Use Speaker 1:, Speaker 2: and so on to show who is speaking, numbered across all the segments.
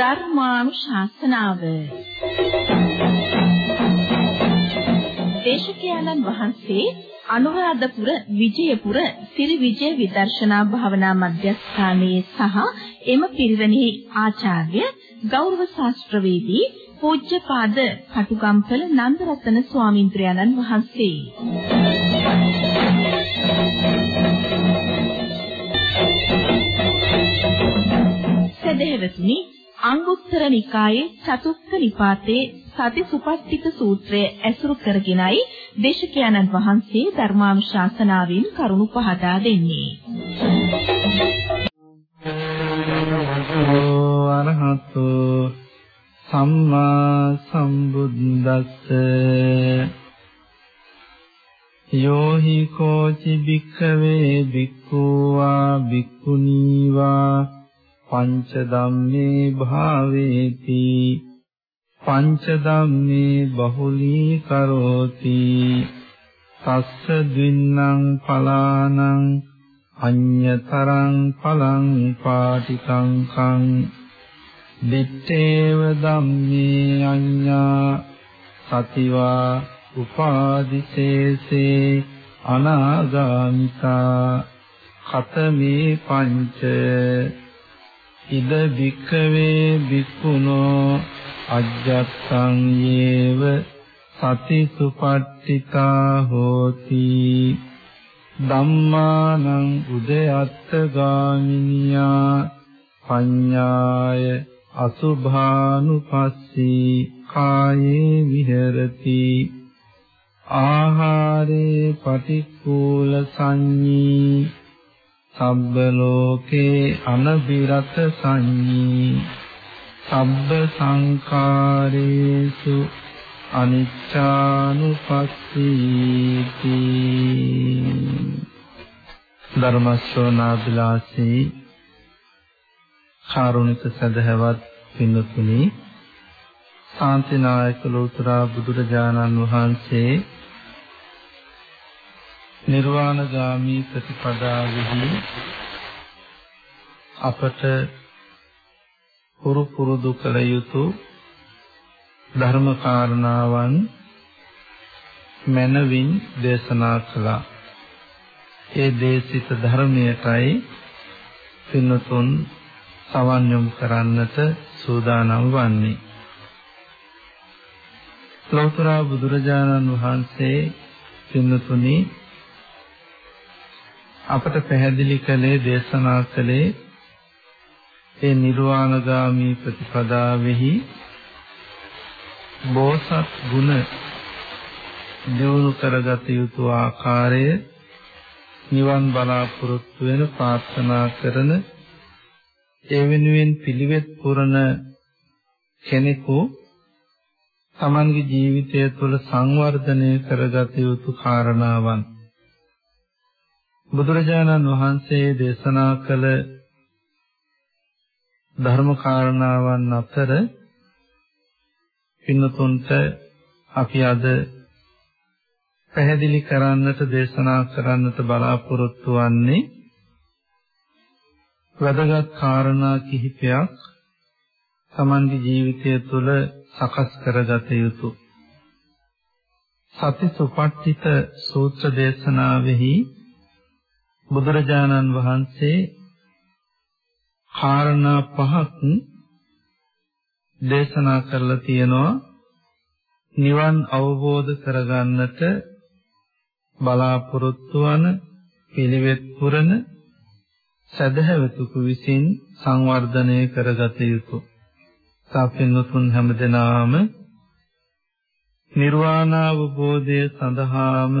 Speaker 1: ධර්මානුශාසනාව. දේශකයන්න් වහන්සේ අනුරාධපුර විජයපුර සිරි විජය විදර්ශනා භාවනා මධ්‍යස්ථානයේ සහ එම පිරිවෙනෙහි ආචාර්ය ගෞරව ශාස්ත්‍රවේදී පූජ්‍යපාද කටුකම්පල නන්දරත්න ස්වාමින්ද්‍රයන්න් වහන්සේ. සදහෙවතුනි අංගුත්තර නිකායේ චතුස්ක නිපාතේ සති සුපට්ඨිත සූත්‍රය ඇසුරු කරගෙනයි දේශකයන්න් වහන්සේ ධර්මානුශාසනාවෙන් කරුණු පහදා දෙන්නේ.
Speaker 2: අරහතු සම්මා සම්බුද්දස්ස යෝහි කෝචි භික්ඛවේ භික්ඛුවා භික්ඛුනීවා පංච ධම්මේ භාවේති පංච ධම්මේ බහුලී කරෝති තස්ස දින්නම් පලානං අඤ්‍යතරං පලං පාටිකං කං දිත්තේව ධම්මේ අඤ්ඤා සතිවා උපාදිශේසේ අනාගාමිතා කතමේ පංච ඉද වික්කවේ වික්ඛුනෝ අජ්ජත්තං යේව සති සුපට්ඨිතා හෝති ධම්මානං උදයත්ත ගාමිනියා පඤ්ඤාය අසුභානුපස්සී කායේ විහෙරති ආහාරේ පටික්කුල සංඤී සබ්බ ලෝකේ අනබිරත සංඤී සබ්බ සංඛාරේසු අනිච්චානුපස්සීති ධර්ම ශ්‍රවණාබිලාසී කාරුණික සදහවත් පින්තුනි ශාන්තිනායක ලෝතුරා බුදුරජාණන් වහන්සේ නිර්වාණගාමී ප්‍රතිපදාවෙහි අපට පුරු පුරුදු කළ යුතු ධර්ම කාරණාවන් මනවින් දේශනා කළා. ඒ දේශිත ධර්මයටයි පින්තුන් සවන් යොමු කරන්නට සූදානම් වන්නේ. ලෞතර බුදුරජාණන් වහන්සේ පින්තුනි අපට පැහැදිලි කළේ දේශනා කළේ ඒ නිර්වාණගාමී ප්‍රතිපදාවෙහි බෝසත් ගුණ දියුණු කරගත යුතු ආකාරය නිවන් බලාපොරොත්තු වෙන ප්‍රාර්ථනා කරන ඒ වෙනුවෙන් පිළිවෙත් පුරන කෙනෙකු තමන්ගේ ජීවිතය තුළ සංවර්ධනය කරගත යුතු කාරණාවන් බුදුරජාණන් වහන්සේ දේශනා කළ ධර්ම කාරණාවන් අතර පින්නතුන්ට අපි අද පැහැදිලි කරන්නට දේශනා කරන්නට බලාපොරොත්තු වන්නේ වැදගත් කාරණා කිහිපයක් තමන්ගේ ජීවිතය තුළ සකස් කරගත යුතු. සති සුපට්ඨිත සූත්‍ර දේශනාවෙහි බුදුරජාණන් වහන්සේ කාරණා පහක් දේශනා කරලා තියෙනවා. නිවන් අවබෝධ කරගන්නට බලාපොරොත්තු වන පිළිවෙත් පුරන සදහැවතුකු විසින් සංවර්ධනය කරගත යුතු. සාපින්නුතුන් හැමදෙනාම නිර්වාණ අවබෝධය සඳහාම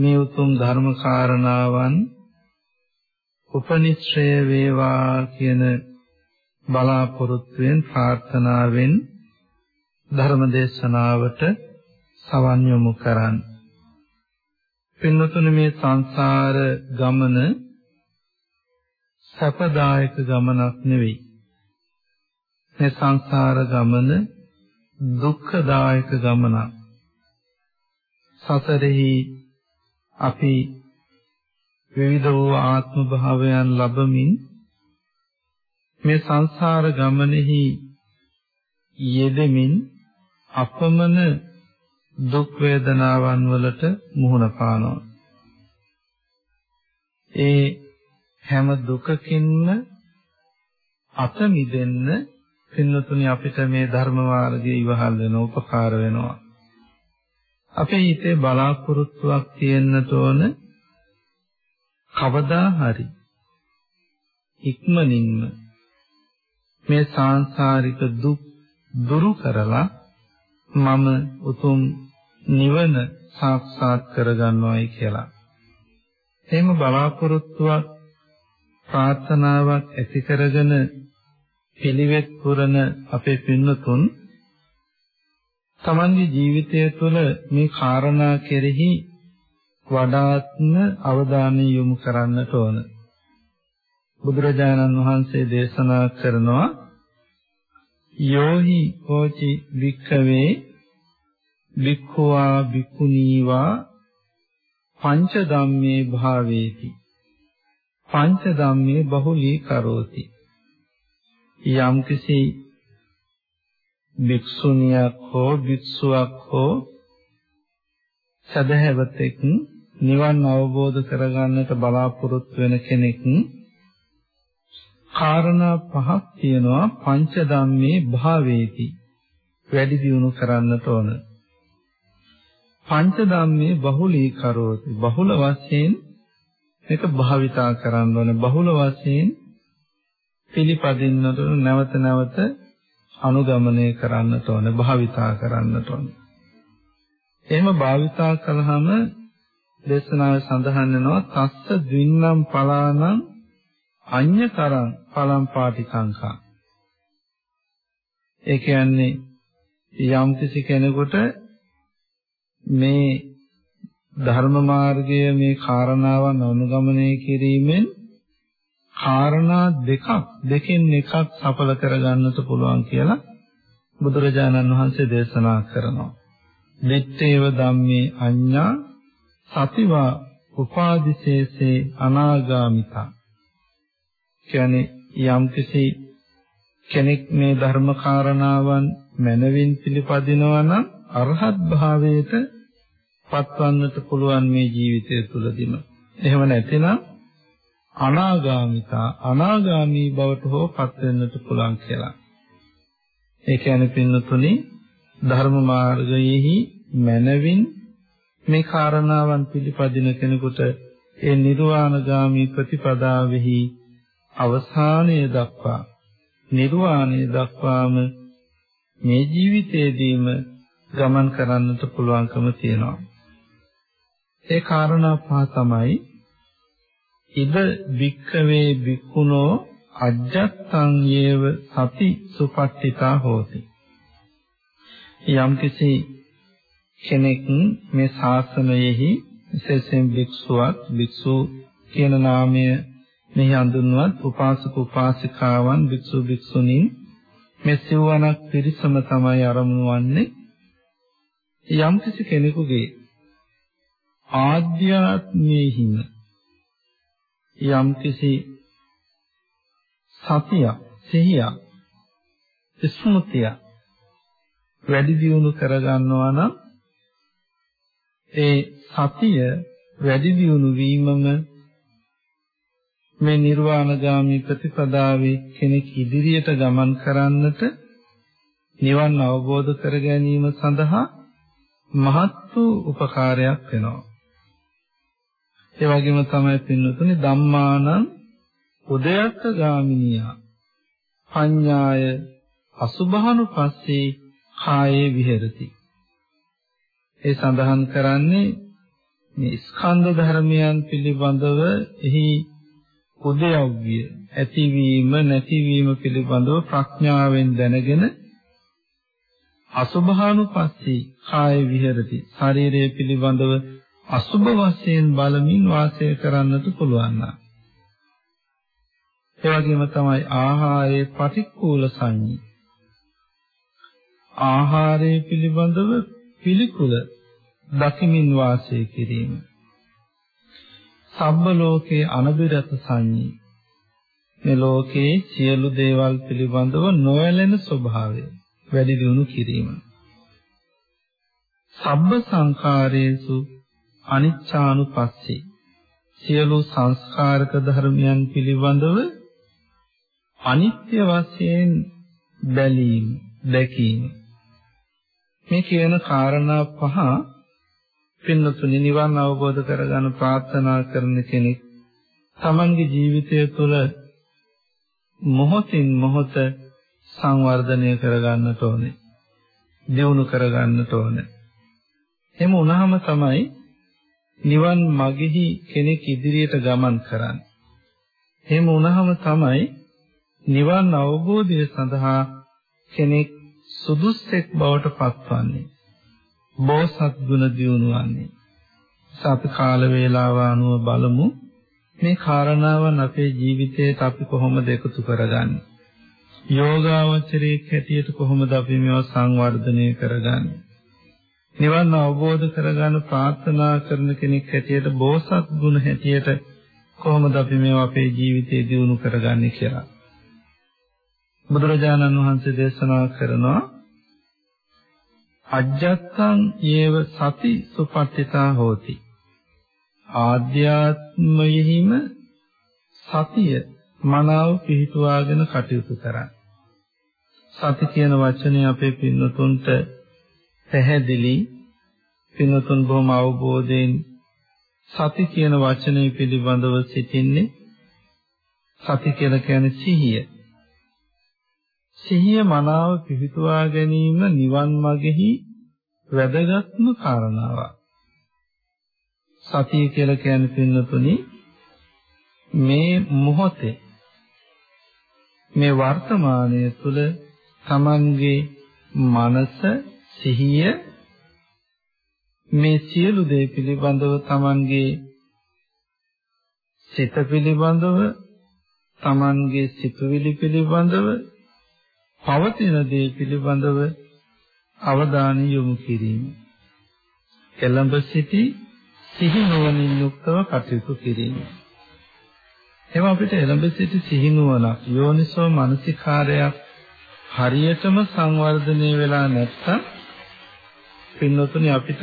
Speaker 2: මේ උතුම් ධර්ම කාරණාවන් උපනිශ්‍රය වේවා කියන බලාපොරොත්තුවෙන් ප්‍රාර්ථනාවෙන් ධර්ම දේශනාවට සවන් යොමු කරන්. පින්නතුනි මේ සංසාර ගමන සැපදායක ගමනක් නෙවෙයි. මේ සංසාර ගමන දුක්ඛදායක ගමනක්. සසරෙහි අපි විවිධ වූ ආත්ම භාවයන් ලබමින් මේ සංසාර ගමනේහි යෙදෙමින් අපමණ දුක් වේදනාවන් වලට මුහුණ පානවා. ඒ හැම දුකකින්ම අත මිදෙන්න පින්නතුනි අපිට මේ ධර්ම මාර්ගයේ ඉවහල් වෙන උපකාර වෙනවා. අපේ හිතේ බලාපොරොත්තුවක් තියෙන්නට ඕන කවදා හරි ඉක්මනින්ම මේ සාංශාරික දුක් දුරු කරලා මම උතුම් නිවන සාක්ෂාත් කරගන්නවායි කියලා. එහෙම බලාපොරොත්තුවක් ප්‍රාර්ථනාවක් ඇති කරගෙන පිළිවෙත් පුරන අපේ පින්නතුන් තමන්ගේ ජීවිතය තුළ මේ කාරණා කෙරෙහි වඩාත්ම අවධානය යොමු කරන්නට ඕන. බුදුරජාණන් වහන්සේ දේශනා කරනවා යෝහි කෝචි වික්ඛවේ වික්ඛවා විකුණීවා පංච ධම්මේ භාවේති පංච ධම්මේ බහුලී කරෝති යම්කිසි භික්ෂුණියක් හෝ භික්ෂුවක් හෝ සදහැවතෙක් නිවන් අවබෝධ කරගන්නට බලාපොරොත්තු වෙන කෙනෙක් කාරණා පහක් තියෙනවා පංච ධම්මේ භාවේති. වැඩි දියුණු කරන්නට ඕන. පංච ධම්මේ බහුලී කරෝති බහුල වශයෙන් මේක භාවිතා කරන්න ඕන. බහුල වශයෙන් පිළිපදින්නට නැවත නැවත අනුගමනය කරන්නට ඕන භාවිතා කරන්නට ඕන. එහෙම භාවිතා කළාම දේශනාවේ සඳහන් වෙනවා තස්ස ද්වින්නම් පලානම් අඤ්‍යතරං පලම් පාටිකංකා. ඒ කියන්නේ යම් කිසි කෙනෙකුට මේ ධර්ම මාර්ගයේ මේ කාරණාවන් අනුගමනය කිරීමෙන් කාරණා දෙකක් දෙකෙන් එකක් සඵල කරගන්නට පුළුවන් කියලා බුදුරජාණන් වහන්සේ දේශනා කරනවා. නිත්තේව ධම්මේ අඤ්ඤා සතිවා උපාදිශේෂේ අනාගාමිතා කියන්නේ යම්කිසි කෙනෙක් මේ ධර්ම කාරණාවන් මනවින් පිළිපදිනවා නම් අරහත් භාවයට පත්වන්නට පුළුවන් මේ ජීවිතය තුළදීම. එහෙම නැතිනම් අනාගාමිතා අනාගාමී බවට හෝ පත් වෙන්නට පුළුවන් කියලා. ඒ කියන්නේ පින්නතුනි ධර්ම මාර්ගයේහි මනවින් මේ කාරණාවන් පිළිපදින කෙනෙකුට ඒ නිර්වාණගාමී ප්‍රතිපදාවෙහි අවසානය දක්වා නිර්වාණය දක්වාම මේ ජීවිතයේදීම ගමන් කරන්නට පුළුවන්කම තියෙනවා. ඒ කාරණා පහ තමයි ඉද වික්කවේ වික්කුණෝ අජ්ජත්තං යේව සති සුපට්ඨිතා හෝති. යම්කිසි කෙනෙක් මේ ශාසනයෙහි විශේෂයෙන් භික්ෂුවක් භික්ෂු කියන නාමය මෙහි හඳුන්වත් උපාසක උපාසිකාවන් භික්ෂු භික්ෂුණීන් මේ සිවණක් පිරිසම තමයි ආරමුණු වන්නේ යම්කිසි කෙනෙකුගේ ආධ්‍යාත්මයේ හිම යම්කිසි සතිය සිහිය ස්මෘතිය වැඩි දියුණු කරගන්නවා නම් ඒ සතිය වැඩි දියුණු වීමම මේ නිර්වාණගාමී ප්‍රතිපදාවේ කෙනෙක් ඉදිරියට ගමන් කරන්නට නිවන් අවබෝධ කර ගැනීම සඳහා මහත් වූ උපකාරයක් වෙනවා. ඒ වගේම තමයි පින්නතුනි ධම්මානං උදයත්ත ගාමිනියා පඤ්ඤාය අසුභානුපස්සේ කායේ විහෙරති. ඒ සඳහන් කරන්නේ මේ ස්කන්ධ ධර්මයන් පිළිබඳව එහි උදයව්‍ය ඇතිවීම නැතිවීම පිළිබඳව ප්‍රඥාවෙන් දැනගෙන අසුභානුපස්සී කාය විහෙරති ශරීරය පිළිබඳව අසුභ වශයෙන් බලමින් වාසය කරන්නට පුළුවන් නා. ඒ වගේම තමයි ආහාරයේ පටික්කුල සංඤී. ආහාරයේ පිළිබඳව පිළිකුල දකිමින් වාසය කිරීම. සබ්බ ලෝකේ අනබිරත සංඤී මේ ලෝකේ සියලු දේවල් පිළිබඳව නොයැලෙන ස්වභාවය වැඩි දියුණු කිරීම. සබ්බ සංඛාරේසු අනිච්චානුපස්සී සියලු සංස්කාරක ධර්මයන් පිළිබඳව අනිත්‍ය වශයෙන් බැලීම දැකීම මේ කියන කාරණා පහ පින්නතුනි නිවන් අවබෝධ කරගන්න ප්‍රාර්ථනා කරන කෙනෙක් තමන්ගේ ජීවිතය තුළ මොහොතින් මොහොත සංවර්ධනය කරගන්නට ඕනේ. දියුණු කරගන්නට ඕනේ. එහෙම වුණාම තමයි නිවන් මගෙහි කෙනෙක් ඉදිරියට ගමන් කරන්නේ. එහෙම වුණාම තමයි නිවන් අවබෝධය සඳහා කෙනෙක් සුදුස්සෙක් බවට පත්වන්නේ. බෝසත් ගුණ දියුණුවන්නේ. අපි කාල වේලාව අනුව බලමු මේ කාරණාවන් අපේ ජීවිතයට අපි කොහොමද එකතු කරගන්නේ? යෝගාවචරයේ හැටියට කොහොමද අපි මේවා සංවර්ධනය කරගන්නේ? නිවන් අවබෝධ කරගන්න ප්‍රාර්ථනා කරන කෙනෙක් හැටියට බෝසත් ගුණ හැටියට කොහොමද අපි මේවා අපේ ජීවිතේ දියුණු කරගන්නේ කියලා. බුදුරජාණන් වහන්සේ දේශනා කරනවා අජ්ජත්තං යේව සති සුපට්ඨිතා හෝති ආධ්‍යාත්මයෙහිම සතිය මනාව පිහිටුවාගෙන කටයුතු කරන්න. සති කියන වචනේ අපේ පින්නතුන්ට පැහැදිලි පින්නතුන් බොහොම අවබෝධයෙන් සති කියන වචනේ පිළිබඳව සිටින්නේ සති කියලා කියන්නේ සිහිය. සිහිය මනාව පිහිටුවා ගැනීම නිවන් මාගෙහි වැදගත්ම කාරණාවක්. සතිය කියලා කියන්නේ පින්නතුනි මේ මොහොතේ මේ වර්තමානයේ තුල Tamange මනස සිහිය මේ සියලු දේ පිළිබඳව Tamange සිත පිළිබඳව Tamange සිතුවිලි පිළිබඳව පවතින දේ පිළිබඳව අවධානය යොමු කිරීම. එළඹ සිටි සිහි නුවණින් යුක්තව කටයුතු කිරීම. එම අපිට එළඹ සිටි සිහි නුවණක් යෝනිසෝ මනසිකාරයක් හරියටම සංවර්ධනය වෙලා නැත්තම් පින්නතුනි අපිට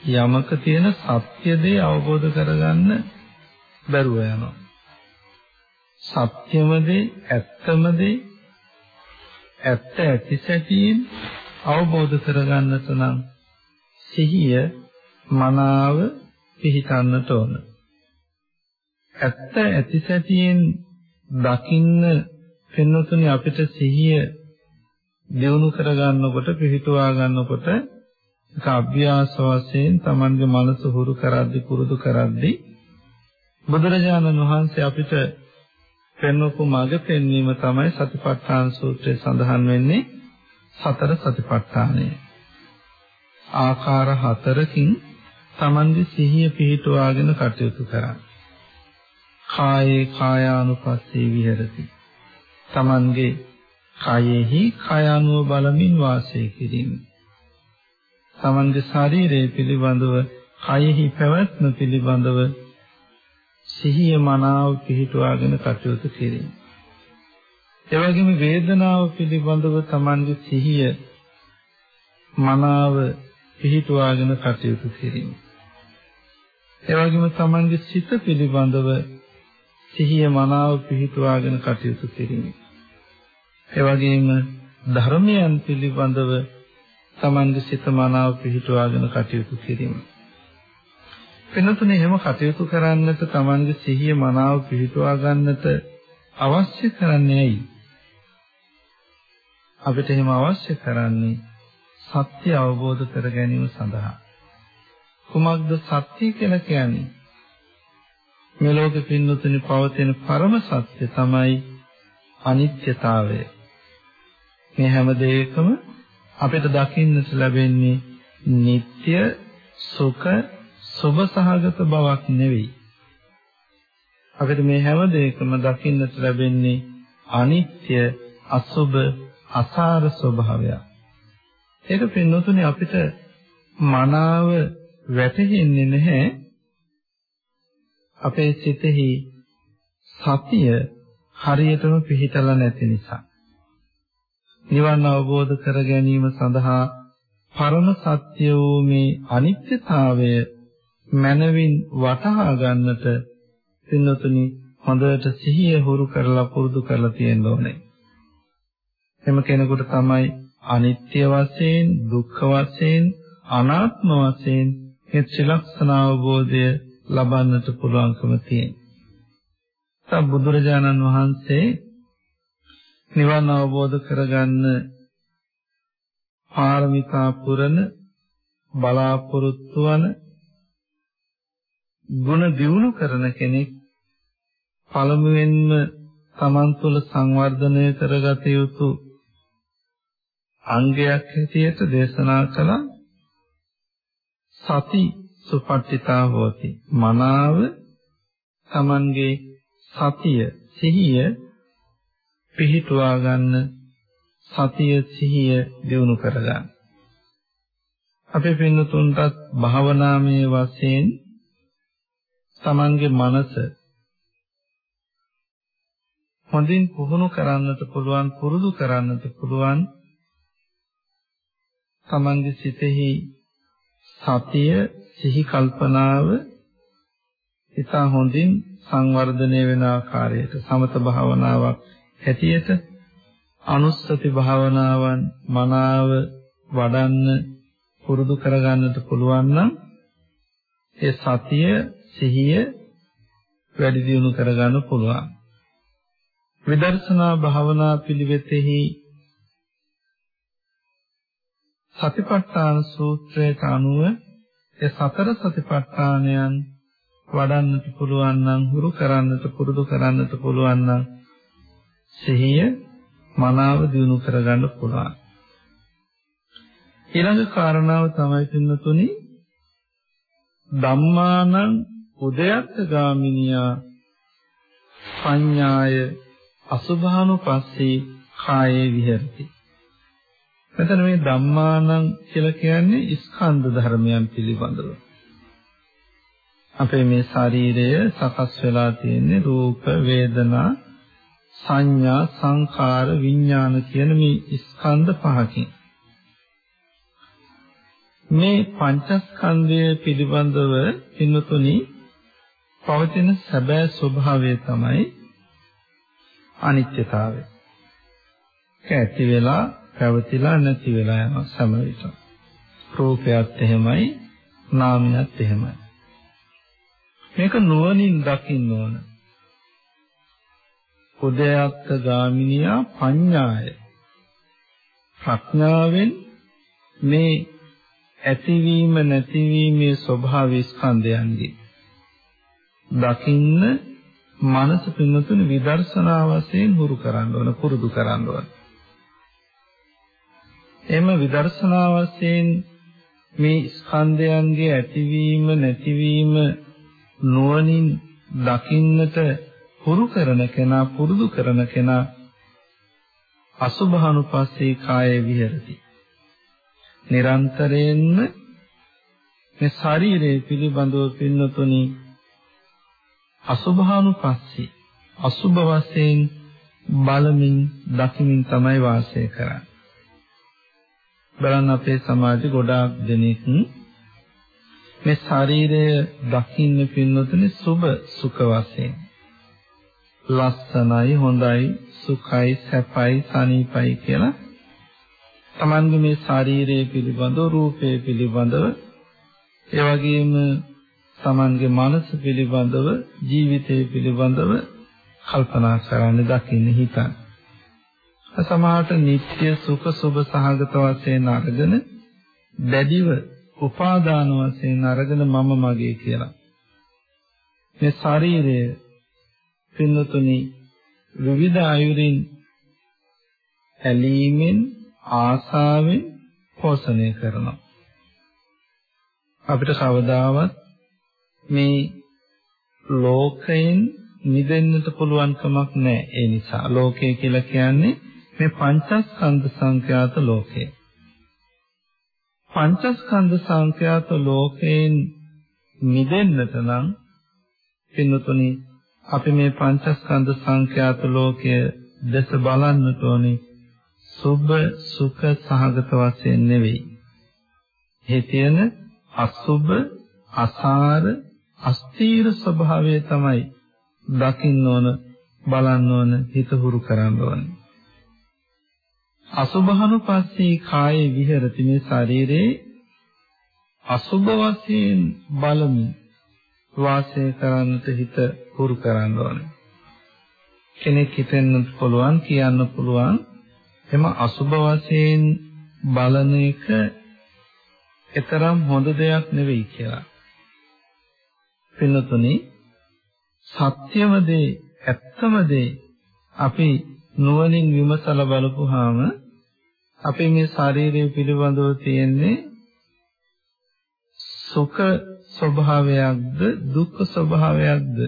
Speaker 2: යමක තියෙන සත්‍ය දේ අවබෝධ කරගන්න බැරුව යනවා. සත්‍යම දේ ඇත්තම දේ ඇත්ත ඇති සැටියෙන් අවබෝධ කරගන්නට නම් සිහිය මනාව පිහිටන්නට ඕන. ඇත්ත ඇති සැටියෙන් දකින්න පෙන්වතුනි අපිට සිහිය දියුණු කරගන්නකොට පිහිටුවා ගන්නකොට ඒක අභ්‍යාස වශයෙන් Tamange මනස හුරු කරද්දි පුරුදු කරද්දි බුදුරජාණන් වහන්සේ අපිට පෙන්වපු මඟ පෙන්වීම තමයි සතිපට්ඨාන සූත්‍රයේ සඳහන් වෙන්නේ සතර සතිපට්ඨානය. ආකාර හතරකින් Tamange සිහිය පිහිටුවාගෙන කටයුතු කරන්න. කායේ කායානුපස්සී විහෙරති. Tamange කයෙහි කය අනුව බලමින් වාසය කිරීම. Tamange ශරීරයේ පිළිබඳව කයෙහි පැවැත්ම පිළිබඳව සිහිය මනාව පිහිටුවාගෙන කටයුතු කිරීම. එවැගේම වේදනාව පිළිබඳව Tamange සිහිය මනාව පිහිටුවාගෙන කටයුතු කිරීම. එවැගේම Tamange සිත පිළිබඳව සිහිය මනාව පිහිටුවාගෙන කටයුතු කිරීම. එවැගේම ධර්මයන් පිළිබඳව Tamange සිත මනාව පිහිටුවාගෙන කටයුතු කිරීම. වෙනතුනේ එහෙම කටයුතු කරන්නට Tamange සිහිය මනාව පිහිටුවා ගන්නට අවශ්‍ය කරන්නේ ඇයි? අපිට එහෙම අවශ්‍ය කරන්නේ සත්‍ය අවබෝධ කර ගැනීම සඳහා. කුමක්ද සත්‍ය කියලා කියන්නේ? මේ ලෝකෙ පින්නතුනි පවතින පරම සත්‍ය තමයි අනිත්‍යතාවය. මේ හැම දෙයකම අපිට දකින්නට ලැබෙන්නේ නিত্য සුඛ සුභ සහගත බවක් නෙවෙයි. අපිට මේ හැම දෙයකම දකින්නට ලැබෙන්නේ අනිත්‍ය අසුභ අසාර ස්වභාවයක්. ඒක පින්නතුනේ අපිට මනාව වැටහෙන්නේ නැහැ අපේ සිතෙහි සතිය හරියටම පිහිටලා නැති නිසා නිවන් අවබෝධ කර ගැනීම සඳහා පරම සත්‍ය වූ මේ අනිත්‍යතාවය මනවින් වටහා ගන්නට පින්නතුනි හොඳට සිහිය හුරු කරලා පුරුදු කරලා තියෙන්න ඕනේ. එම කෙනෙකුට තමයි අනිත්‍ය වශයෙන්, දුක්ඛ වශයෙන්, අනාත්ම වශයෙන් මේ ත්‍රිලක්ෂණ අවබෝධය ලබන්නට පුළුවන්කම තියෙන්නේ. තව බුදුරජාණන් වහන්සේ නිවන් අවබෝධ කරගන්න පාරමිතා පුරන බලාපොරොත්තු වන ගුණ දියුණු කරන කෙනෙක් පළමුවෙන්ම තමන් තුළ සංවර්ධනය කරගත යුතු අංගයක් හැටියට දේශනා කළ. සති සුපට්ඨිතා හෝති. මනාව තමන්ගේ සතිය සිහිය පිහිටුවා ගන්න සතිය සිහිය දිනු කරගන්න. අපේ පින්නතුන්ටත් භාවනාමය වශයෙන් තමන්ගේ මනස හොඳින් පුහුණු කරන්නට පුළුවන් පුරුදු කරන්නට පුළුවන් තමන්ගේ සිතෙහි සතිය සිහි කල්පනාව ඉතා හොඳින් සංවර්ධනය වෙන ආකාරයට සමත භාවනාවක් හැටියට අනුස්සති භාවනාවන් මනාව වඩන්න පුරුදු කරගන්නට පුළුවන් නම් ඒ සතිය සිහිය වැඩි දියුණු කරගන්න පුළුවන්. විදර්ශනා භාවනා පිළිවෙතෙහි සතිපට්ඨාන සූත්‍රයට අනුව ඒ සතර සතිපට්ඨානයන් වඩන්නට පුළුවන් නම් හුරු කරන්නට පුරුදු කරන්නට පුළුවන් නම් සිහිය මනාව දිනු කරගන්න පුළුවන්. ඊළඟ කාරණාව තමයි පින්නතුනි ධම්මානං උදයත් ගාමිනියා පඤ්ඤාය අසුභානුපස්සී කායේ විහෙරති. මෙතන මේ ධම්මානං කියලා කියන්නේ ස්කන්ධ ධර්මයන් පිළිබඳව. අපේ මේ ශරීරය සකස් වෙලා තියෙන්නේ රූප, වේදනා, සංඥා, සංඛාර, විඥාන කියන මේ ස්කන්ධ පහකින්. මේ පංචස්කන්ධය පිළිබඳව පින්තුනි පවතින සැබෑ ස්වභාවය තමයි අනිත්‍යතාවය. ඇති වෙලා පැවතිලා නැති වෙලා යන සම විට. රූපයත් එහෙමයි නාමයත් එහෙමයි. මේක නුවණින් දකින්න ඕන. උදයත්ත ගාමිනියා පඤ්ඤාය. ප්‍රඥාවෙන් මේ ඇතිවීම නැතිවීමේ ස්වභාව ස්කන්ධයන්ගේ දකින්න මනස පින්නතුන විදර්ශනා වශයෙන් හුරු කරන්න ඕන පුරුදු කරන්න ඕන. එම විදර්ශනා වශයෙන් මේ ස්කන්ධයන්ගේ ඇතිවීම නැතිවීම නුවණින් දකින්නට හුරු කරන කෙනා පුරුදු කරන කෙනා අසුභානුපස්සේ කාය විහෙරති. නිරන්තරයෙන්ම මේ ශරීරයේ පිළිබඳව පින්නතුනි අසුභානුපස්සී අසුභ වශයෙන් බලමින් දකිමින් තමයි වාසය කරන්නේ. බලන්න අපේ සමාජෙ ගොඩාක් දෙනෙක් මේ ශරීරය දකින්න පින්නතුනේ සුභ සුඛ වශයෙන් ලස්සනයි හොඳයි සුඛයි සැපයි සනීපයි කියලා තමන්ගේ මේ ශරීරය පිළිබඳව රූපය පිළිබඳව ඒ වගේම තමන්ගේ මනස පිළිබඳව ජීවිතය පිළිබඳව කල්පනා කරන්න දකින්න හිතන්න. සමහරට නিত্য සුඛ සුභ සහගත වශයෙන් අරගෙන දැඩිව උපාදාන වශයෙන් අරගෙන මම මගේ කියලා. මේ ශරීරය පින්නතුනි විවිධ ආයුරින් ඇලීමෙන් ආසාවෙන් පෝෂණය කරනවා. අපිට කවදාවත් මේ ලෝකයෙන් මිදෙන්නට පුළුවන් කමක් නැහැ. ඒ නිසා ලෝකය කියලා කියන්නේ මේ පංචස්කන්ධ සංඛ්‍යාත ලෝකය. පංචස්කන්ධ සංඛ්‍යාත ලෝකයෙන් මිදෙන්නට නම් පින්නතුනි අපි මේ පංචස්කන්ධ සංඛ්‍යාත ලෝකය දැස බලන්නට ඕනේ සුභ සුඛ සහගත වශයෙන් නෙවෙයි. ඒ තියෙන අසුභ අසාර අස්තීර ස්වභාවය තමයි දකින්න ඕන බලන්න ඕන හිත හුරු කරන්න ඕන. අසුභහනුපස්සී කායේ විහෙරති මේ ශරීරේ අසුභ වශයෙන් බලමින් වාසය කරන්නට හිත හුරු කරන්න ඕනේ. කෙනෙක් හිතෙන්න පුළුවන් කියන්න පුළුවන් එම අසුභ වශයෙන් බලන එක එතරම් හොඳ දෙයක් නෙවෙයි කියලා. පින්නතුනි සත්‍යම දේ ඇත්තම දේ අපි නුවණින් විමසලා බලපුවාම අපේ මේ ශරීරය පිළිබඳව තියෙන්නේ සුඛ ස්වභාවයක්ද දුක්ඛ ස්වභාවයක්ද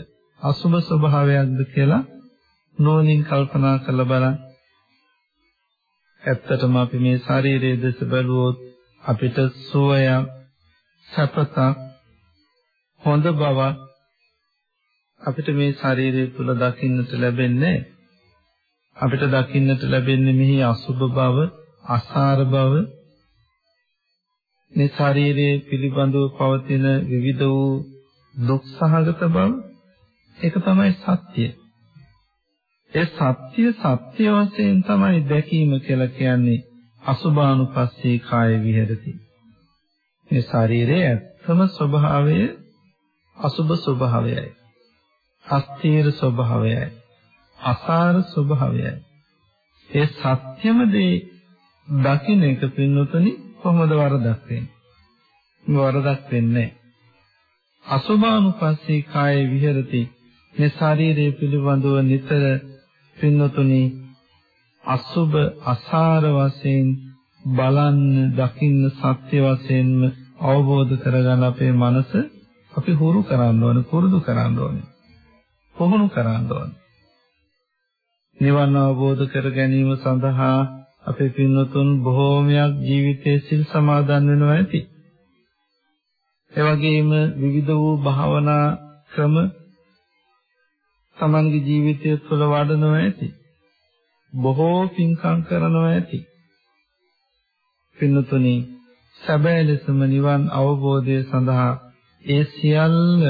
Speaker 2: අසුභ ස්වභාවයක්ද කියලා නුවණින් කල්පනා කරලා බලන්න. ඇත්තටම අපි මේ ශරීරයේ දෙස බැලුවොත් අපිට සුවයක් සැපතක් හොඳ බවක් අපිට මේ ශරීරය තුල දකින්නට ලැබෙන්නේ. අපිට දකින්නට ලැබෙන්නේ මෙහි අසුභ බව අසාර බව. මේ ශරීරයේ පිළිබඳව පවතින විවිධ වූ දුක් සහගත බව. ඒක තමයි සත්‍යය. ඒ සත්‍ය සත්‍ය වශයෙන් තමයි දැකීම කියලා කියන්නේ අසුභානුපස්සී කාය විහෙරති. මේ ශරීරයේ ඇත්තම ස්වභාවය අසුභ ස්වභාවයයි. අස්තීර ස්වභාවයයි. අසාර ස්වභාවයයි. ඒ සත්‍යම දේ දකින්න එක පින්නතුනි කොහොමද වරදක් වෙන්නේ? වරදක් වෙන්නේ අසුභානුපස්සී කාය විහෙරති මේ ශරීරය පිළිබඳව නිතර පින්නතුනි අසුභ අසාර වශයෙන් බලන්න දකින්න සත්‍ය වශයෙන්ම අවබෝධ කරගන්න අපේ මනස අපි හුරු කරන්න ඕනේ පුරුදු කරන්න ඕනේ පුහුණු කරන්න ඕනේ නිවන් අවබෝධ කර ගැනීම සඳහා අපේ පින්වතුන් බොහෝමයක් ජීවිතයේ සිල් සමාදන් වෙනවා ඇති. ඒ වගේම විවිධ වූ භාවනා ක්‍රම තමන්ගේ ජීවිතය තුළ වඩනවා ඇති. බොහෝ පින්කම් කරනවා ඇති. පින්තුනි සැබෑ ලෙසම නිවන් අවබෝධය සඳහා ඒ සියල්ල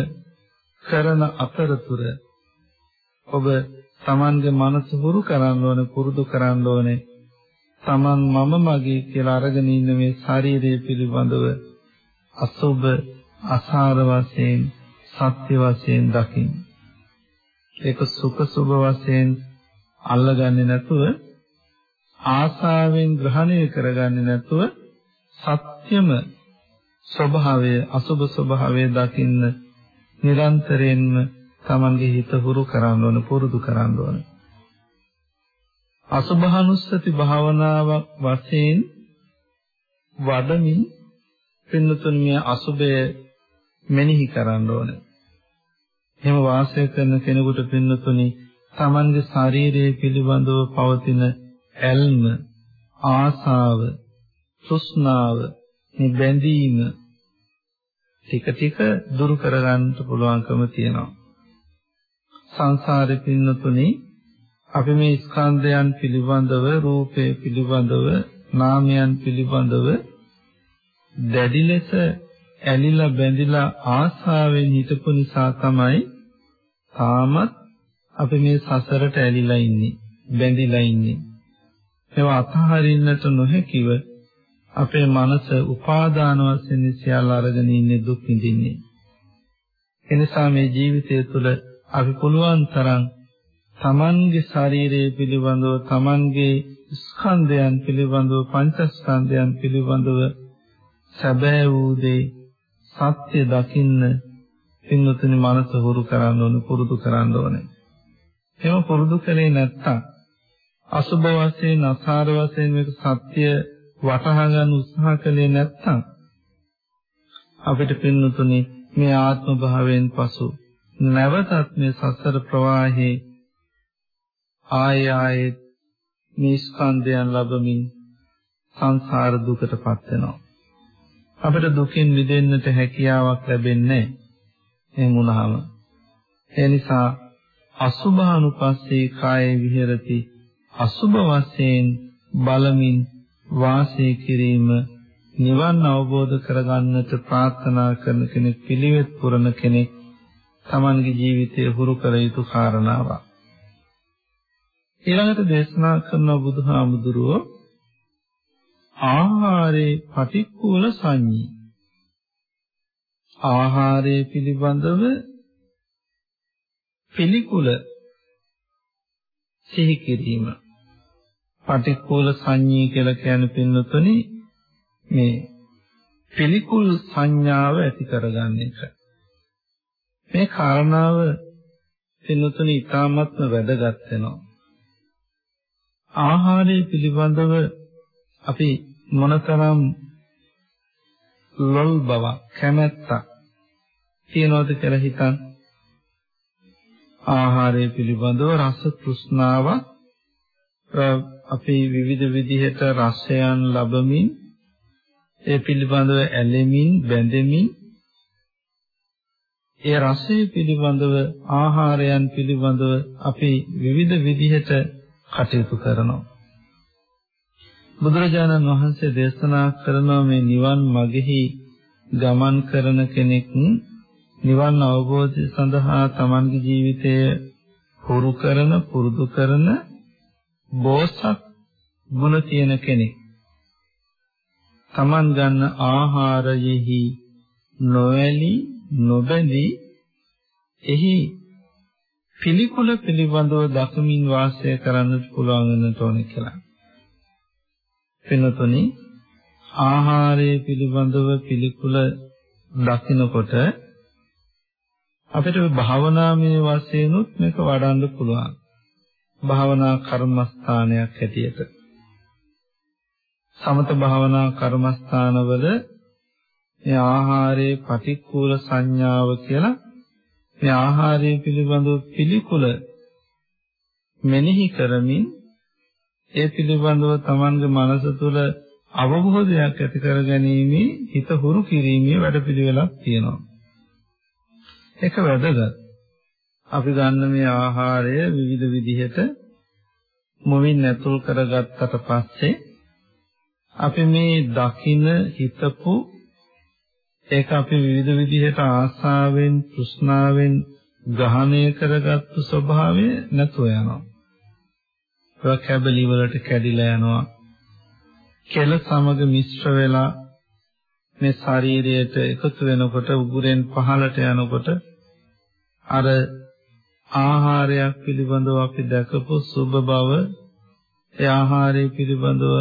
Speaker 2: කරන අතරතුර ඔබ තමන්ගේ මනස හුරු කරන්න ඕනේ පුරුදු කරන්න ඕනේ තමන් මම මගේ කියලා අරගෙන ඉන්න මේ ශරීරය පිළිබඳව අසුබ අසාර වශයෙන් සත්‍ය වශයෙන් දකින්න. ඒක සුඛ සුභ වශයෙන් අල්ලගන්නේ නැතුව ආසාවෙන් ග්‍රහණය කරගන්නේ නැතුව සත්‍යම ස්වභාවය අසුභ ස්වභාවය දකින්න නිරන්තරයෙන්ම තමන්ගේ හිත හුරු කරන්න ඕන පුරුදු කරන්න ඕන. අසුභානුස්සති භාවනාවක් වශයෙන් වඩමින් පින්නතුන් මේ අසුභය මෙනෙහි කරන්න ඕනේ. එහෙම වාසය කරන කෙනෙකුට පින්නතුනි තමන්ගේ ශරීරයේ පිළිබඳව පවතින ඇල්ම, ආසාව, තෘෂ්ණාව, මේ බැඳීම ටික ටික දුරු කරගන්න පුළුවන්කම තියෙනවා. සංසාරේ පින්නතුනි අපි මේ ස්කන්ධයන් පිළිබඳව රූපේ පිළිබඳව නාමයන් පිළිබඳව දැඩි ලෙස ඇලිලා බැඳිලා ආශාවෙන් හිටපු නිසා තමයි තාමත් අපි මේ සසරට ඇලිලා ඉන්නේ බැඳිලා ඉන්නේ. ඒවා අතහරින්නට නොහැකිව අපේ මනස උපාදාන වශයෙන් සියල්ල අරගෙන ඉන්නේ දුක් විඳින්නේ. එනිසා මේ ජීවිතය තුළ අපි පුළුවන් තරම් තමන්ගේ ශරීරය පිළිබඳව තමන්ගේ ස්කන්ධයන් පිළිබඳව පංචස්කන්ධයන් පිළිබඳව සැබෑ වූ දේ සත්‍ය දකින්න පින්වතුනි මනස හුරු කරන්න ඕනේ පුරුදු කරන්න ඕනේ. එහෙම පුරුදු කළේ නැත්තම් අසුභ වශයෙන් අසාර වශයෙන් මේක සත්‍ය වටහා ගන්න උත්සාහ කළේ නැත්තම් අපිට පින්වතුනි මේ ආත්ම භාවයෙන් පසු නැවතත් මේ සසර ප්‍රවාහේ ආය ආයෙත් මේ ස්කන්ධයන් ලැබමින් සංසාර දුකටපත් වෙනවා. අපිට දුකින් මිදෙන්නට හැකියාවක් ලැබෙන්නේ එහෙම වුණාම ඒ නිසා අසුභානුපස්සේ කායේ විහෙරති අසුභ වශයෙන් බලමින් වාසය කිරීම නිවන් අවබෝධ කරගන්නට ප්‍රාර්ථනා කරන කෙනෙක් පිළිවෙත් පුරන කෙනෙක් Tamanගේ ජීවිතය හුරු කර යුතු කාරණාවක්. ඊළඟට දේශනා කරන බුදුහාමුදුරුවෝ ආහාරේ පටික්කුල සංඤී. ආහාරය පිළිබඳව පිළිකුල සිහි කිරීම. පටික්කුල සංඤී කියලා කියන පින්නතුනි මේ පිළිකුල් සංඥාව ඇති කරගන්න එක. මේ කාරණාව පින්නතුනි ඊටාත්ම වැදගත් වෙනවා. ආහාරය පිළිබඳව අපි මොනතරම් ලොල් බව කැමැත්තක් තියනවද කියලා හිතන් ආහාරය පිළිබඳව රස තෘෂ්ණාව අපි විවිධ විදිහට රසයන් ලබමින් ඒ පිළිබඳව ඇලෙමින් බැඳෙමින් ඒ රසය පිළිබඳව ආහාරයන් පිළිබඳව අපි විවිධ විදිහට කටයුතු කරනවා. බුදුරජාණන් වහන්සේ දේශනා කරන මේ නිවන් මගෙහි ගමන් කරන කෙනෙක් නිවන් අවබෝධය සඳහා තමන්ගේ ජීවිතය පුරු කරන පුරුදු කරන බෝසත් ගුණ තියෙන කෙනෙක්. තමන් ගන්න ආහාරයෙහි නොඇලි නොබැඳී එහි පිළිකුල පිළිබඳව දකමින් වාසය කරන්නට පුළුවන් වෙනට ඕන කියලා. වෙනතුනි ආහාරය පිළිබඳව පිළිකුල දකිනකොට අපිට භාවනාමය වශයෙන්ුත් මේක වඩන්න පුළුවන්. භාවනා කර්මස්ථානයක් හැටියට. සමත භාවනා කර්මස්ථානවල මේ ආහාරයේ පටික්කුල සංඥාව කියලා මේ ආහාරය පිළිබඳව පිළිකුල මෙනෙහි කරමින් ඒ පිළිබඳව Tamanගේ මනස තුළ අවබෝධයක් ඇති කරගැනීමේ හිත හුරු කිරීමේ වැඩපිළිවෙලක් තියෙනවා. ඒක වැදගත්. අපි ගන්න මේ ආහාරය විවිධ විදිහට මොවින් ඇතුල් කරගත්තට පස්සේ අපි මේ දකින හිතපු ඒක අපි විවිධ විදිහට ආසාවෙන් තෘෂ්ණාවෙන් ග්‍රහණය කරගත්තු ස්වභාවය නැතුව යනවා. ඒක කැබලි වලට කැඩිලා යනවා. කෙල සමග මිශ්‍ර වෙලා මේ ශරීරයට එකතු වෙනකොට උගුරෙන් පහළට යනකොට අර ආහාරයක් පිළිබඳව අපි දැකපු සුබ බව ඒ ආහාරය පිළිබඳව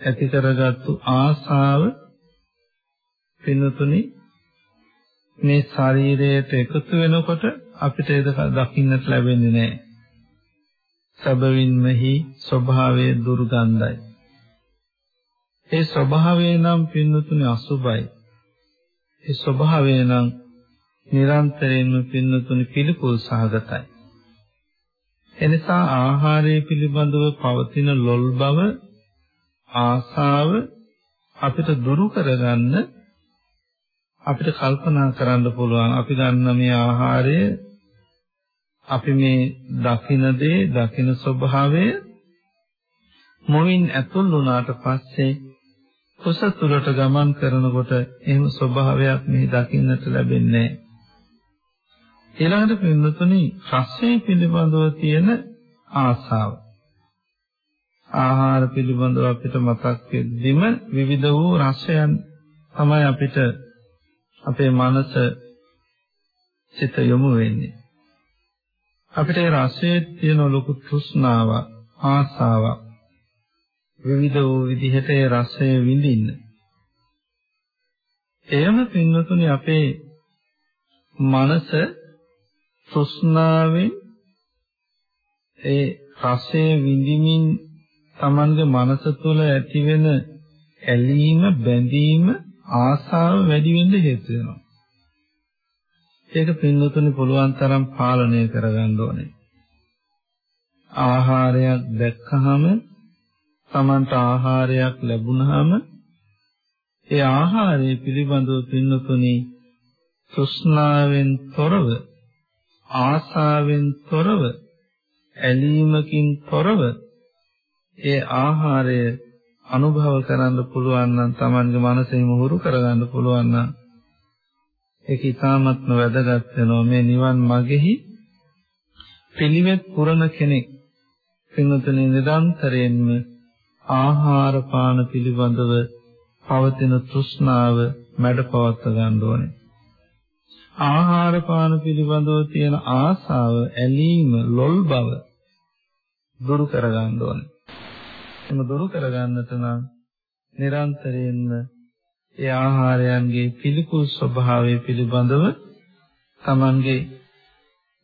Speaker 2: ඇති කරගත්තු ආසාව පින්නතුනි මේ ශරීරයට එකතු වෙනකොට අපිට ඒක දකින්නට ලැබෙන්නේ නැහැ. සබවින්මහි ස්වභාවය දුර්ගන්ධයි. ඒ ස්වභාවය නම් පින්නතුනේ අසුබයි. ඒ ස්වභාවය නම් නිරන්තරයෙන්ම පින්නතුනේ පිළිකුල් සහගතයි. එනිසා ආහාරය පිළිබඳව පවතින ලොල් බව ආසාව අපිට දුරු කරගන්න අපිට කල්පනා කරන්න පුළුවන් අපි ගන්න මේ ආහාරය අපි මේ දකින දේ දකින ස්වභාවය මොවින් ඇතුල් වුණාට පස්සේ කුස තුලට ගමන් කරනකොට එහෙම ස්වභාවයක් මෙහි දකින්නට ලැබෙන්නේ ඊළඟට පින්නතුනි රසය පිළිබඳව තියෙන ආසාව. ආහාර පිළිබඳව අපිට මතක් වෙද්දිම විවිධ වූ රසයන් තමයි අපිට අපේ මනස සිත යොමු වෙන්නේ. අපිට රසයේ තියෙන ලොකු තෘෂ්ණාවක් ආසාවක් විවිධ වූ විදිහට ඒ රසය විඳින්න. එයම පින්නතුනි අපේ මනස තෘෂ්ණාවෙන් ඒ රසය විඳිමින් Tamange මනස තුළ ඇතිවෙන ඇලීම බැඳීම ආසාව වැඩි වෙන්න හේතු වෙනවා. ඒක පින්නතුනි පුළුවන් තරම් පාලනය කරගන්න ඕනේ. ආහාරයක් දැක්කහම Tamanට ආහාරයක් ලැබුණාම ඒ ආහාරය පිළිබඳව පින්නතුනි තෘෂ්ණාවෙන් තොරව ආසාවෙන් තොරව ඇලීමකින් තොරව ඒ ආහාරය අනුභව කරන්න පුළුවන් නම් Tamange මනසෙම හුරු කරගන්න පුළුවන් නම් ඒක ඉතාමත්ම වැදගත් වෙනවා මේ නිවන් මාගෙහි පිළිවෙත් පුරන කෙනෙක් පින්වතුනි නිරන්තරයෙන්ම ආහාර පාන පිළිබඳව පවතින තෘෂ්ණාව මැඩපවත්ව ගන්න ඕනේ. ආහාර පාන පිළිබඳව තියෙන ආසාව, ඇලීම, ලොල් බව දුරු කර ගන්න ඕනේ. එම දුරු කර ගන්නට නම් නිරන්තරයෙන්ම ඒ ආහාරයන්ගේ පිළිකුල් ස්වභාවය පිළිබඳව Tamange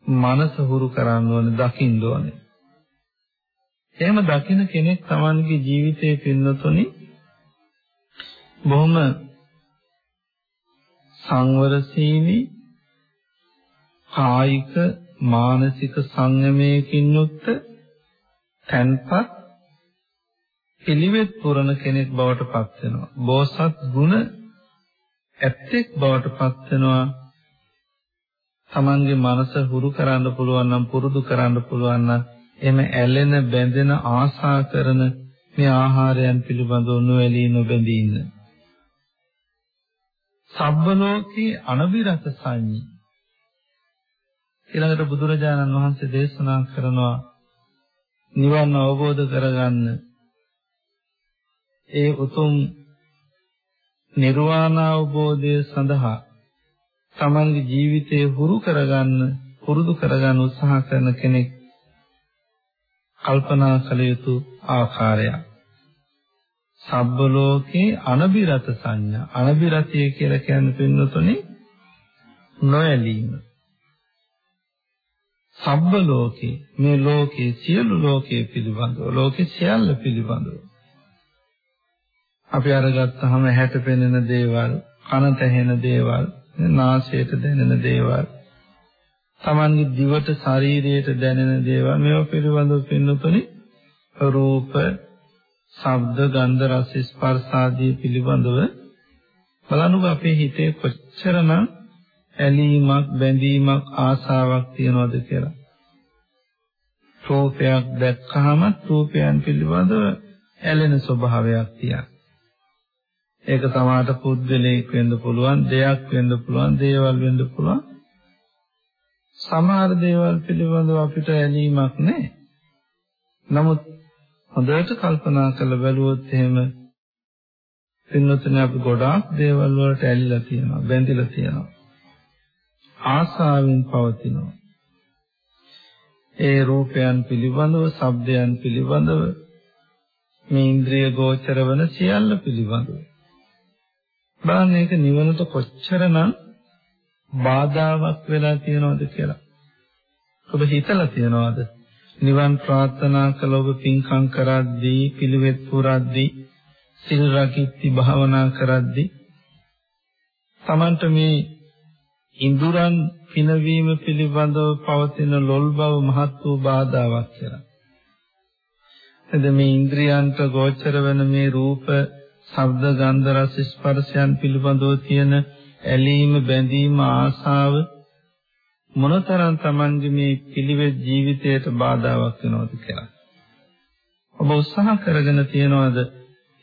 Speaker 2: මනස හුරු කරන්න ඕනේ, දකින්න ඕනේ. එහෙම දකින කෙනෙක් Tamange ජීවිතයේ පින්නතුනි බොහොම සංවරශීලී කායික මානසික සංයමයකින් යුක්ත තන්පත් පිළිවෙත් පුරන කෙනෙක් බවට පත් වෙනවා. බෝසත් ගුණ ඇත්තෙක් බවට පත් වෙනවා. Tamange මනස හුරු කරන්න පුළුවන් නම් පුරුදු කරන්න පුළුවන් නම් එම ඇලෙන බැඳෙන ආශා කරන මේ ආහාරයන් පිළිබඳව නොඇලී නොබැඳී ඉන්න. සබ්බලෝකේ අනබිරත සංඤී ඊළඟට බුදුරජාණන් වහන්සේ දේශනා කරනවා නිවන් අවබෝධ කරගන්න ඒ උතුම් නිර්වාණ අවබෝධය සඳහා තමන්ගේ ජීවිතය හුරු කරගන්න පුරුදු කරගන්න උත්සාහ කරන කෙනෙක් කල්පනා කළ යුතු ආකාරයක්. සබ්බ ලෝකේ අනබිරත සංඥා. අනබිරතය කියලා කියන්නේ පින්නතුනේ නොඇලීම. සබ්බ ලෝකේ මේ ලෝකේ සියලු ලෝකයේ පිළිබඳව ලෝකේ සියල්ල පිළිබඳව අපි අරගත්තාම ඇහැට පෙනෙන දේවල් කනට ඇහෙන දේවල් නාසයට දැනෙන දේවල් Tamange දිවට ශරීරයට දැනෙන දේවල් මේවා පිළිබඳව පින්නතුනේ රූප ශබ්ද ගන්ධ රස ස්පර්ශ ආදී පිළිබඳව බලනකො අපේ හිතේ කොච්චරනම් ඇලීමක් බැඳීමක් ආසාවක් තියනවද කියලා. රූපයක් දැක්කහම රූපයන් පිළිබඳව ඇලෙන ස්වභාවයක් තියන. ඒක තමාට පුද්ගලයෙක් වෙන්න පුළුවන්, දෙයක් වෙන්න පුළුවන්, දේවල් වෙන්න පුළුවන්. සමහර දේවල් පිළිබඳව අපිට ඇලීමක් නැහැ. නමුත් හොඳට කල්පනා කරලා බැලුවොත් එහෙම පින්නතුනේ අපි ගොඩාක් දේවල් වලට ඇලිලා තියෙනවා, බැඳිලා තියෙනවා. ආසාවෙන් පවතිනවා. ඒ රූපයන් පිළිබඳව, ශබ්දයන් පිළිබඳව, මේ ඉන්ද්‍රිය ගෝචර වන සියල්ල පිළිබඳව. බලන්න ඒක නිවනට කොච්චරනම් බාධාවක් වෙලා තියෙනවද කියලා. ඔබ හිතලා තියෙනවද? නිවන් ප්‍රාර්ථනා කළ ඔබ පින්කම් කරද්දී, පිළිවෙත් පුරද්දී, සිල් රකිත්ති භාවනා කරද්දී Tamanට මේ ඉඳුරන් පිනවීම පිළිබඳව පවතින ලොල් බව මහත් වූ බාධාවක් කියලා. එද මේ ඉන්ද්‍රියන්ට ගෝචර වෙන මේ රූප, ශබ්ද, ගන්ධ, රස, ස්පර්ශයන් පිළිබඳව තියෙන ඇලීම, බැඳීම, ආශාව මොනතරම් Tamange මේ පිළිවෙත් ජීවිතයට බාධාවක් වෙනවද කියලා. ඔබ උත්සාහ කරගෙන තියනවාද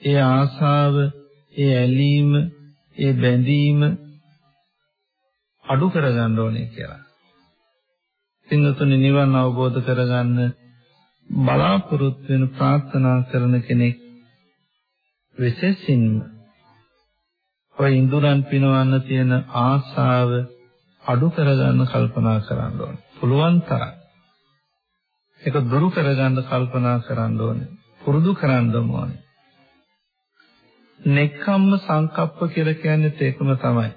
Speaker 2: ඒ ආශාව, ඒ ඇලීම, ඒ බැඳීම අඩු කරගන්න ඕනේ කියලා. සිංහතුනි නිවන් අවබෝධ කරගන්න බලාපොරොත්තු වෙන ප්‍රාර්ථනා කරන කෙනෙක් විශේෂින්ම ඔය ඉඳුරන් පිනවන්න තියෙන ආශාව අඩු කරගන්න කල්පනා කරන්න ඕනේ. පුළුවන් තරම්. ඒක දුරු කරගන්න කල්පනා කරන්න ඕනේ. පුරුදු කරන්න ඕනේ. නෙක්ඛම්ම සංකප්ප කියලා කියන්නේ ඒකම තමයි.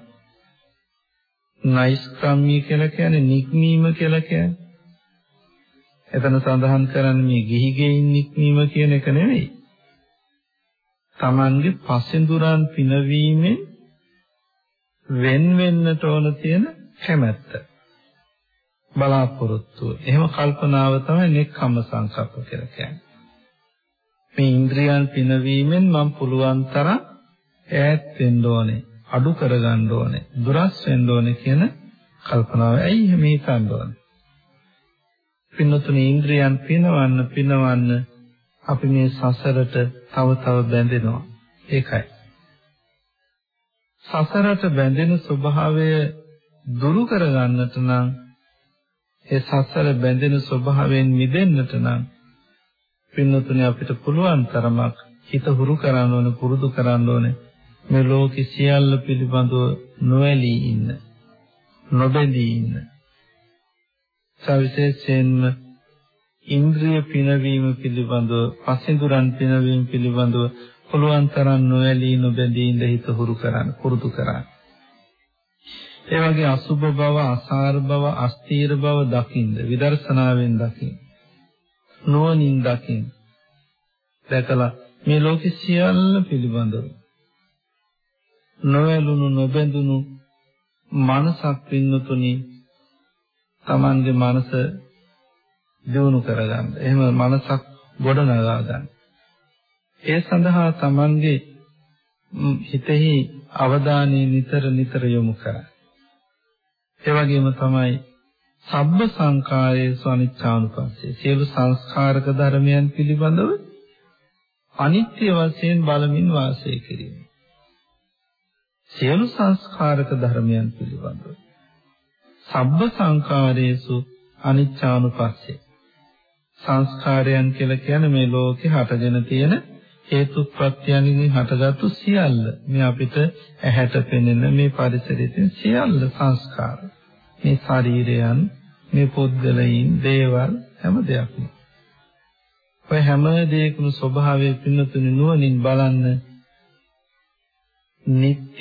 Speaker 2: නෛෂ්ක්‍රම්‍ය කියලා කියන්නේ නික්මීම කියලා කියන්නේ. එතන සඳහන් කරන්නේ මේ ගිහි ගෙයින් නික්මීම කියන එක නෙවෙයි. Tamange පසින්දුරන් පිනවීමෙන් වෙන් වෙන්නට ඕන තියෙන කැමැත්ත. බලාපොරොත්තු. එහෙම කල්පනාව තමයි නෙක්ඛම්ම සංකප්ප කියලා කියන්නේ. මේ ඉන්ද්‍රියන් පිනවීමෙන් මම පුළුවන් තරම් ඈත් වෙන්න ඕනේ, අඩු කරගන්න ඕනේ, දුරස් වෙන්න ඕනේ කියන කල්පනාව. ඇයි එහෙම හිතන්න ඕනේ? පින්නතුනේ ඉන්ද්‍රියන් පිනවන්න පිනවන්න අපි මේ සසරට තව තව බැඳෙනවා. ඒකයි. සසරට බැඳෙන ස්වභාවය දුරු කරගන්නට නම් ඒ සසර බැඳෙන ස්වභාවයෙන් මිදෙන්නට නම් පින්නතුනේ අපිට පුළුවන් තරමක් හිත හුරු කරන්න ඕනේ පුරුදු කරන්න ඕනේ මේ ලෝකෙ සියල්ල පිළිබඳව නොඇලී ඉන්න නොබැඳී ඉන්න සවිශේෂයෙන්ම ඉන්ද්‍රිය පිනවීම පිළිබඳව පසින්දුරන් පිනවීම පිළිබඳව පුළුවන් තරම් නොඇලී නොබැඳී ඉඳ හිත හුරු කරන්න පුරුදු කරන්න ඒ වගේ අසුභ බව, අසාර බව, අස්තීර බව දකින්න විදර්ශනාවෙන් දකින්න. නුවණින් දකින්න. දැකලා මේ ලෝකෙ සියල්ල පිළිබඳව නොවැළුණු නොබැඳුණු මනසක් පින්නතුනි Tamange මනස දියුණු කරගන්න. එහෙම මනසක් ගොඩනගා ගන්න. ඒ සඳහා Tamange හිතෙහි අවධානය නිතර නිතර යොමු කරන්න. ඒ වගේම තමයි සබ්බ සංකාරයේ ස්වනිච්ඡානුපස්සේ සියලු සංස්කාරක ධර්මයන් පිළිබඳව අනිත්‍ය වශයෙන් බලමින් වාසය කිරීම. සියලු සංස්කාරක ධර්මයන් පිළිබඳව සබ්බ සංකාරයේසු අනිච්ඡානුපස්සේ සංස්කාරයන් කියලා කියන්නේ මේ ලෝකේ හටගෙන තියෙන හේතු ප්‍රත්‍යයන්ගෙන් හටගත්තු සියල්ල. මේ අපිට ඇහැට පෙනෙන මේ පරිසරයේ සියල්ල සංස්කාර. මේ ශරීරයන් මේ පුද්ගලයන් දේවල් හැම දෙයක්ම. ඔය හැම දෙයකම ස්වභාවය පින්නතුනි නුවණින් බලන්න නিত্য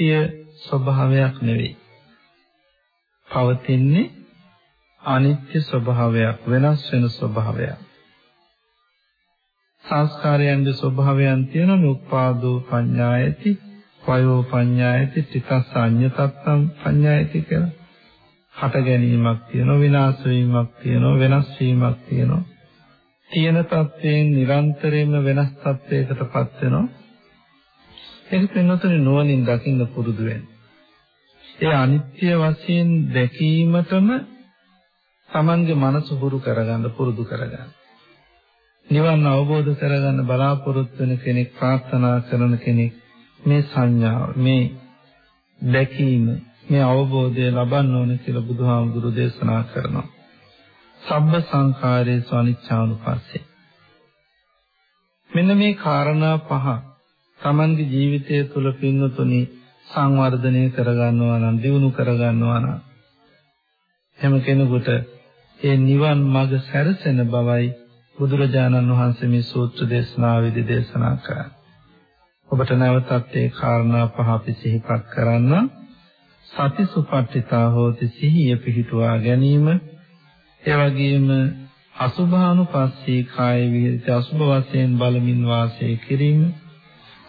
Speaker 2: ස්වභාවයක් නෙවෙයි. පවතින්නේ අනිත්‍ය ස්වභාවයක් වෙනස් වෙන ස්වභාවයක්. සංස්කාරයන්ගේ ස්වභාවයන් තියෙන නුක්පාදෝ පඤ්ඤායති වයෝ පඤ්ඤායති තිතස් අඤ්ඤතත්තම් පඤ්ඤායති කියලා. හට ගැනීමක් තියෙනවා විනාශ වීමක් තියෙනවා වෙනස් වීමක් තියෙනවා. තියෙන තත්වයෙන් නිරන්තරයෙන්ම වෙනස් තත්වයකටපත් වෙනවා. ඒක පින්නතුනි නුවණින් දකින්න පුරුදු වෙන්න. ඒ අනිත්‍ය වශයෙන් දැකීමටම Tamange මනස හුරු කරගන්න පුරුදු කරගන්න. නිවන් අවබෝධ කරගන්න බලාපොරොත්තු වෙන කෙනෙක් ප්‍රාර්ථනා කරන කෙනෙක් මේ සංඥාව මේ දැකීම මේ අවබෝධය ලබන්න ඕන කියලා බුදුහාමුදුරු දේශනා කරනවා. සබ්බ සංඛාරේ ස්වනිච්ඡානුපස්සේ. මෙන්න මේ කාරණා පහ Tamange ජීවිතය තුළ පින්නතුනි සංවර්ධනය කරගන්නවා නම් දියුණු කරගන්නවා නම් හැම කෙනෙකුට ඒ නිවන් මඟ සැරසෙන බවයි බුදුරජාණන් වහන්සේ මේ සූත්‍ර දේශනාවේදී දේශනා කරා. ඔබට නැවතත් ඒ කාරණා පහ අපි සිහිපත් කරන්න. සති සුපට්ඨිතා හෝති සිහිය පිහිටුවා ගැනීම. ඒ වගේම අසුභානුපස්සී කාය විහෙත අසුභ වශයෙන් බලමින් වාසය කිරීම.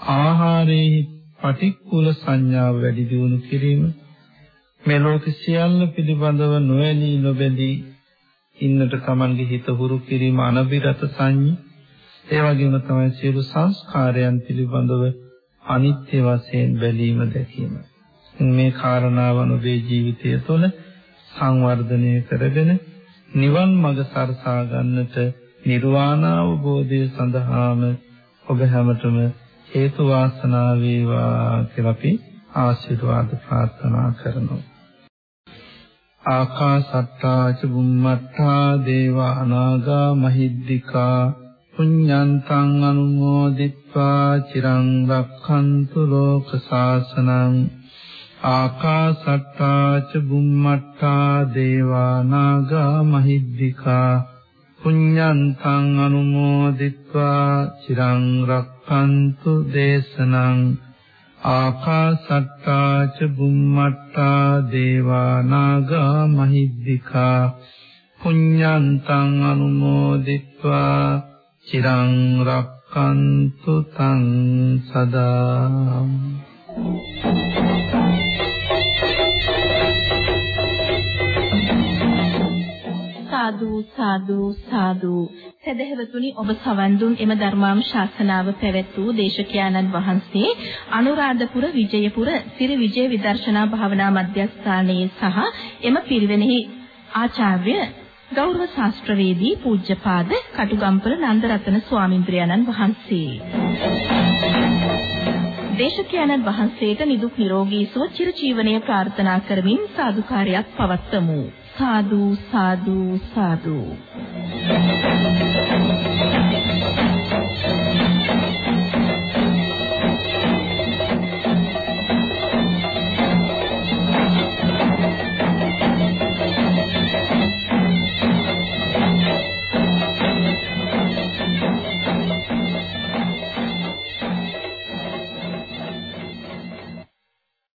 Speaker 2: ආහාරයේ පටික්කුල සංඥාව වැඩි දියුණු කිරීම. මේ ලෝක සියල්ල පිළිබඳව නොඇලී නොබැඳී ඉන්නට Tamange හිත හුරු කිරීම අනබිරත සංඤි ඒ වගේම තමයි සියලු සංස්කාරයන් පිළිබඳව අනිත්‍ය වශයෙන් බැලීම දැකීම. මේ කාරණාවන් ඔබේ ජීවිතය තුළ සංවර්ධනය කරගෙන නිවන් මඟ සරසා ගන්නට නිර්වාණ අවබෝධය සඳහාම ඔබ හැමතෙම හේතු වාසනා වේවා කියලා අපි ආශිර්වාද ප්‍රාර්ථනා කරනවා. ආකාසත්තා ච බුම්මත්තා දේවා අනාගා මහිද්దికා පුඤ්ඤන්තං අනුමෝදිත්වා චිරං රක්ඛන්තු ලෝක සාසනං ආකාසත්තා ච බුම්මත්තා දේවා නාගා මහිද්దికා පුඤ්ඤන්තං අනුමෝදිත්වා චිරං රක්ඛන්තු දේශනං ආකාසට්ටා ච බුම්මට්ටා දේවා නාග මහිද්దికා පුඤ්ඤන්තං අනුමෝදිත්වා චිරං රක්칸තු තං සදා Thank you.
Speaker 1: සාදු සාදු සාදු. සදහෙවතුනි ඔබ සවන් දුන් එම ධර්මානුශාසනාව පැවැත් වූ දේශකයාණන් වහන්සේ අනුරාධපුර විජයපුර සිරි විජය විදර්ශනා භාවනා මධ්‍යස්ථානයේ සහ එම පිරිවෙනෙහි ආචාර්ය ගෞරව ශාස්ත්‍රවේදී පූජ්‍යපාද කටුගම්පල නන්දරතන ස්වාමින්ද්‍රයන්න් වහන්සේ. දේශකයන්න් වහන්සේට නිදුක් නිරෝගී සුව චිරජීවනයේ ප්‍රාර්ථනා කරමින් සාදුකාරයක් පවත්වමු. සාදු සාදු සාදු